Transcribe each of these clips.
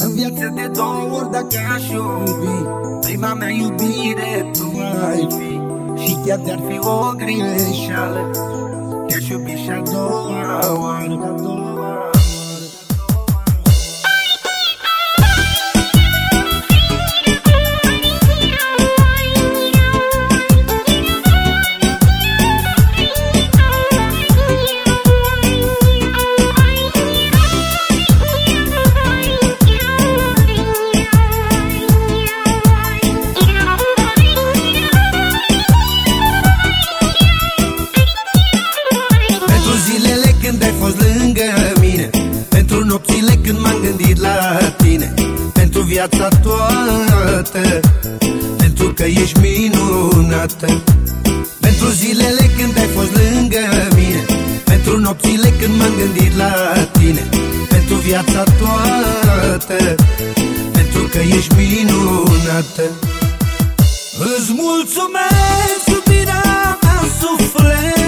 În viață de două ori dacă aș iubi Prima mea iubire tu ai fi. Și chiar de-ar fi o greșeală Te-aș iubi și a doua oară viața toată Pentru că ești minunată. Pentru zilele când ai fost lângă mine. Pentru nopțile când m-am gândit la tine. Pentru viața toată Pentru că ești minunată. Îți mulțumesc, iubirea mea, sufletul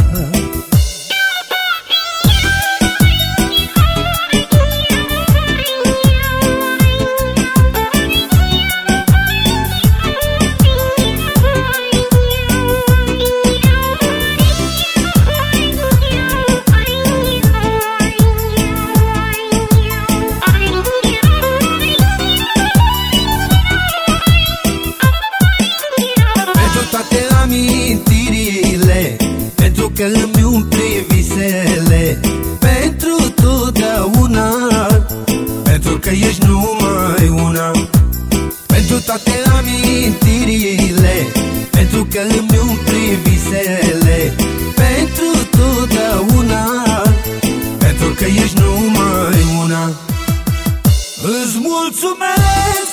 că îmi umple visele. Pentru totdeauna Pentru că ești numai una. Pentru toate amintirile Pentru că îmi umple visele. Pentru totdeauna Pentru că ești numai una. Îți mulțumesc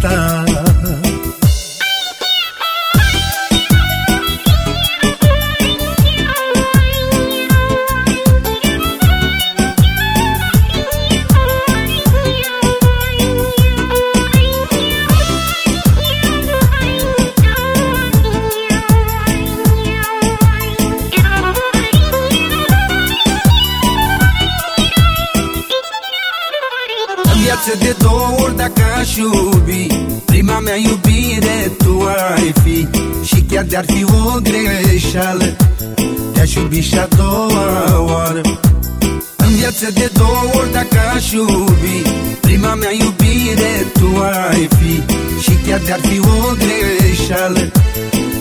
ta viață de două ori dacă aș iubi Prima mea iubire tu ai fi Și chiar de-ar fi o greșeală. Te-aș iubi și a doua oară. În viață de două ori dacă aș iubi Prima mea iubire tu ai fi Și chiar de-ar fi o greșeală.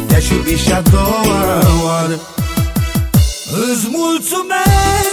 Te-aș iubi și a doua oară. Îți mulțumesc,